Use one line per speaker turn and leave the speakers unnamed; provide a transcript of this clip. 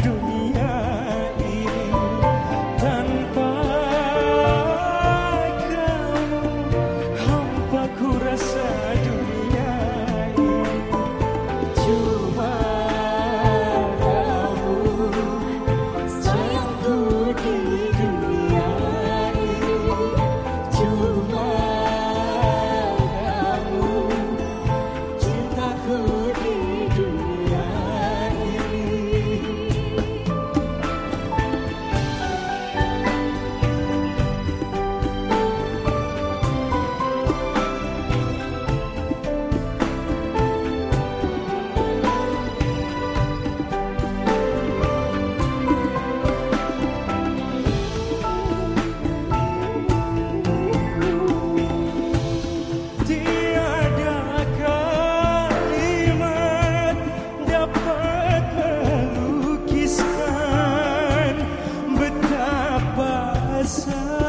dunia. myself.